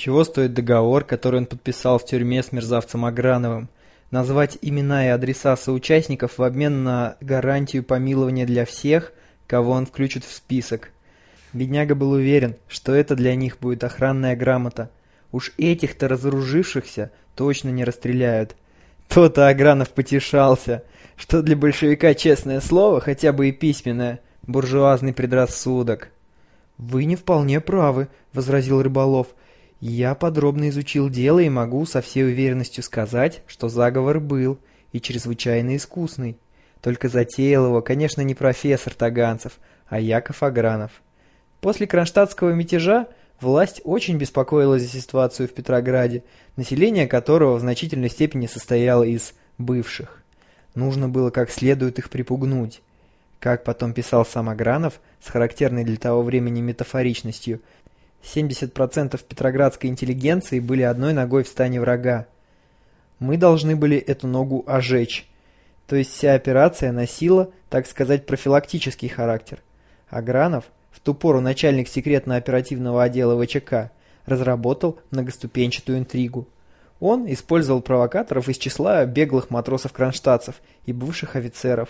Чего стоит договор, который он подписал в тюрьме с мерзавцем Аграновым? Назвать имена и адреса соучастников в обмен на гарантию помилования для всех, кого он включит в список. Бедняга был уверен, что это для них будет охранная грамота. Уж этих-то разоружившихся точно не расстреляют. То-то Агранов потешался, что для большевика честное слово, хотя бы и письменное, буржуазный предрассудок. «Вы не вполне правы», — возразил Рыболов. «Я подробно изучил дело и могу со всей уверенностью сказать, что заговор был и чрезвычайно искусный. Только затеял его, конечно, не профессор Таганцев, а Яков Агранов. После кронштадтского мятежа власть очень беспокоилась за ситуацию в Петрограде, население которого в значительной степени состояло из бывших. Нужно было как следует их припугнуть. Как потом писал сам Агранов, с характерной для того времени метафоричностью, 70% петроградской интеллигенции были одной ногой в стане врага. Мы должны были эту ногу ожечь. То есть вся операция носила, так сказать, профилактический характер. Агранов – в ту пору начальник секретно-оперативного отдела ВЧК, разработал многоступенчатую интригу. Он использовал провокаторов из числа беглых матросов-кронштадтцев и бывших офицеров.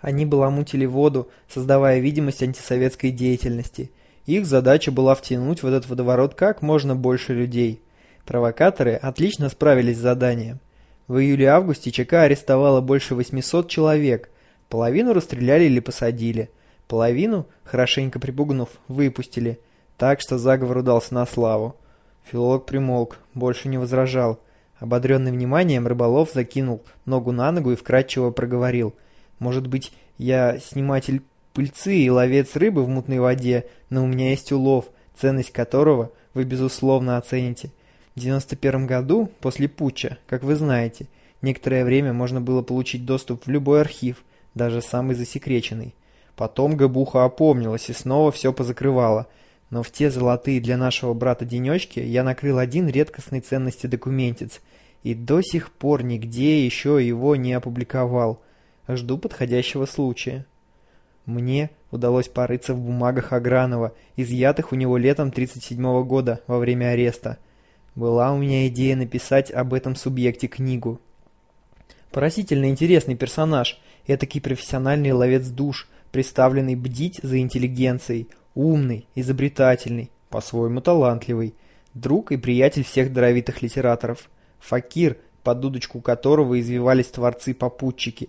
Они баламутили воду, создавая видимость антисоветской деятельности. Их задача была втянуть в этот водоворот как можно больше людей. Провокаторы отлично справились с заданием. В июле-августе ЧК арестовало больше 800 человек, половину расстреляли или посадили – Половину, хорошенько припугнув, выпустили, так что заговор удался на славу. Филолог примолк, больше не возражал. Ободренный вниманием, рыболов закинул ногу на ногу и вкратчиво проговорил. «Может быть, я сниматель пыльцы и ловец рыбы в мутной воде, но у меня есть улов, ценность которого вы, безусловно, оцените. В 91 году, после путча, как вы знаете, некоторое время можно было получить доступ в любой архив, даже самый засекреченный. Потом Габуха опомнилась и снова все позакрывала. Но в те золотые для нашего брата денечки я накрыл один редкостной ценности документец. И до сих пор нигде еще его не опубликовал. Жду подходящего случая. Мне удалось порыться в бумагах Агранова, изъятых у него летом 37 года во время ареста. Была у меня идея написать об этом субъекте книгу. Поразительно интересный персонаж, этакий профессиональный ловец душ, представленный бдить за интеллигенцией, умный, изобретательный, по-своему талантливый, друг и приятель всех даровитых литераторов, факир, под дудочку которого извивались творцы-попутчики,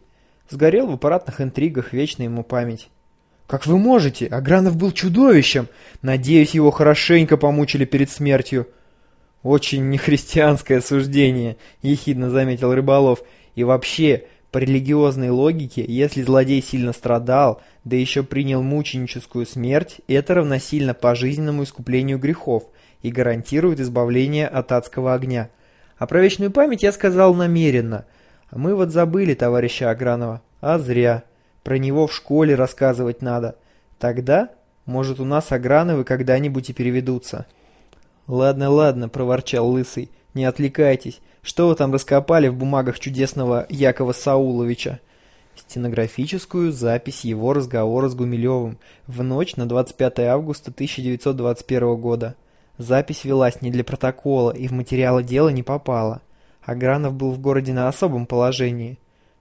сгорел в аппаратных интригах, вечна ему память. «Как вы можете? Агранов был чудовищем! Надеюсь, его хорошенько помучили перед смертью!» «Очень нехристианское суждение», — ехидно заметил Рыболов. «И вообще, по религиозной логике, если злодей сильно страдал, да еще принял мученическую смерть, это равносильно пожизненному искуплению грехов и гарантирует избавление от адского огня. А про вечную память я сказал намеренно. Мы вот забыли товарища Агранова. А зря. Про него в школе рассказывать надо. Тогда, может, у нас Аграновы когда-нибудь и переведутся. «Ладно, ладно», — проворчал Лысый, — «не отвлекайтесь. Что вы там раскопали в бумагах чудесного Якова Сауловича? Стенографическую запись его разговора с Гумилевым в ночь на 25 августа 1921 года. Запись велась не для протокола и в материалы дела не попала. Агранов был в городе на особом положении.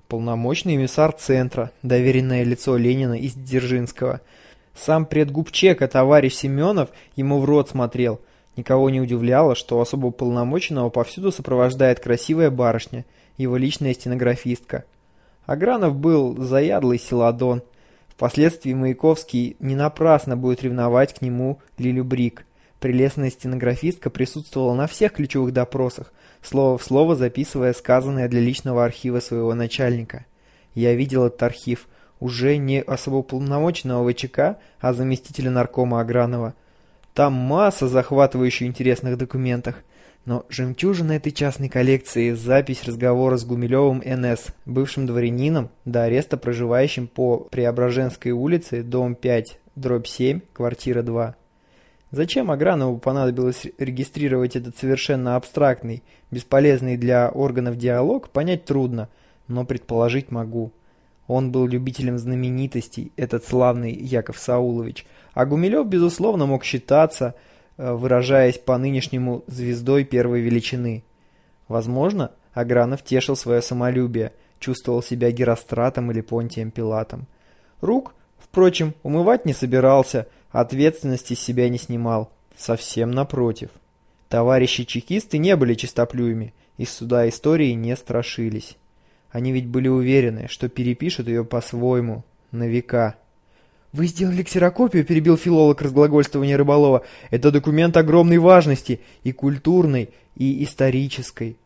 Полномочный эмиссар центра, доверенное лицо Ленина из Дзержинского. Сам предгубчека товарищ Семенов ему в рот смотрел – Никого не удивляло, что особо полномоченного повсюду сопровождает красивая барышня, его личная стенографистка. Агранов был заядлый селадон. Впоследствии Маяковский не напрасно будет ревновать к нему Лилю Брик. Прелестная стенографистка присутствовала на всех ключевых допросах, слово в слово записывая сказанное для личного архива своего начальника. Я видел этот архив, уже не особо полномоченного ВЧК, а заместителя наркома Агранова – там масса захватывающих интересных документов. Но жемчужина этой частной коллекции – запись разговора с Гумилевым НС, бывшим дворянином, до ареста проживающим по Преображенской улице, дом 5, дробь 7, квартира 2. Зачем Агранову понадобилось регистрировать этот совершенно абстрактный, бесполезный для органов диалог, понять трудно, но предположить могу. Он был любителем знаменитостей, этот славный Яков Саулович, а Гумилев, безусловно, мог считаться э, выражаясь по-нынешнему звездой первой величины. Возможно, Агранов тешил свое самолюбие, чувствовал себя Геростратом или Понтием Пилатом. Рук, впрочем, умывать не собирался, ответственности себя не снимал. Совсем напротив. Товарищи-чекисты не были чистоплюями, из суда истории не страшились. Они ведь были уверены, что перепишут ее по-своему, на века. «Вы сделали ксерокопию?» – перебил филолог разглагольствования Рыболова. «Это документ огромной важности, и культурной, и исторической».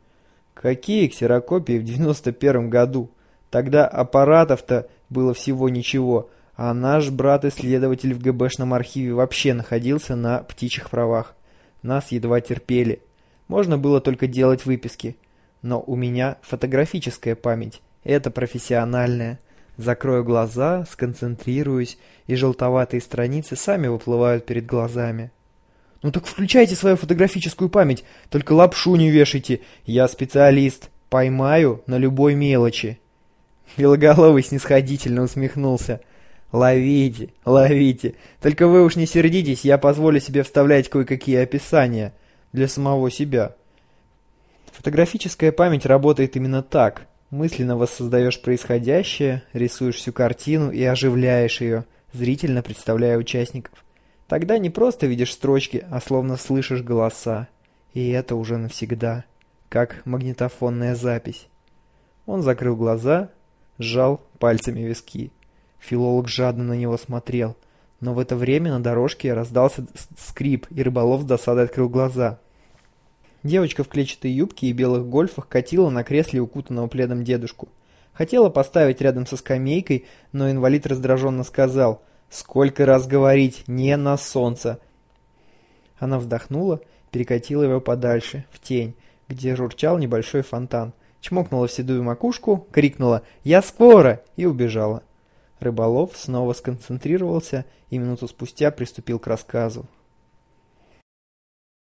Какие ксерокопии в 91 году? Тогда аппаратов-то было всего ничего, а наш брат-исследователь в ГБшном архиве вообще находился на птичьих правах. Нас едва терпели. Можно было только делать выписки. Но у меня фотографическая память. Это профессиональная. Закрою глаза, сконцентрируюсь, и желтоватые страницы сами выплывают перед глазами. Ну так включайте свою фотографическую память, только лапшу не вешайте. Я специалист, поймаю на любой мелочи. Белоголовый снисходительно усмехнулся. Ловите, ловите. Только вы уж не сердитесь, я позволю себе вставлять кое-какие описания для самого себя. Фотографическая память работает именно так. Мысленно воссоздаешь происходящее, рисуешь всю картину и оживляешь ее, зрительно представляя участников. Тогда не просто видишь строчки, а словно слышишь голоса. И это уже навсегда, как магнитофонная запись. Он закрыл глаза, сжал пальцами виски. Филолог жадно на него смотрел. Но в это время на дорожке раздался скрип, и рыболов с досадой открыл глаза. Девочка в клетчатой юбке и белых гольфах катила на кресле укутанного пледом дедушку. Хотела поставить рядом со скамейкой, но инвалид раздраженно сказал «Сколько раз говорить, не на солнце!» Она вздохнула, перекатила его подальше, в тень, где журчал небольшой фонтан, чмокнула в седую макушку, крикнула «Я скоро!» и убежала. Рыболов снова сконцентрировался и минуту спустя приступил к рассказу.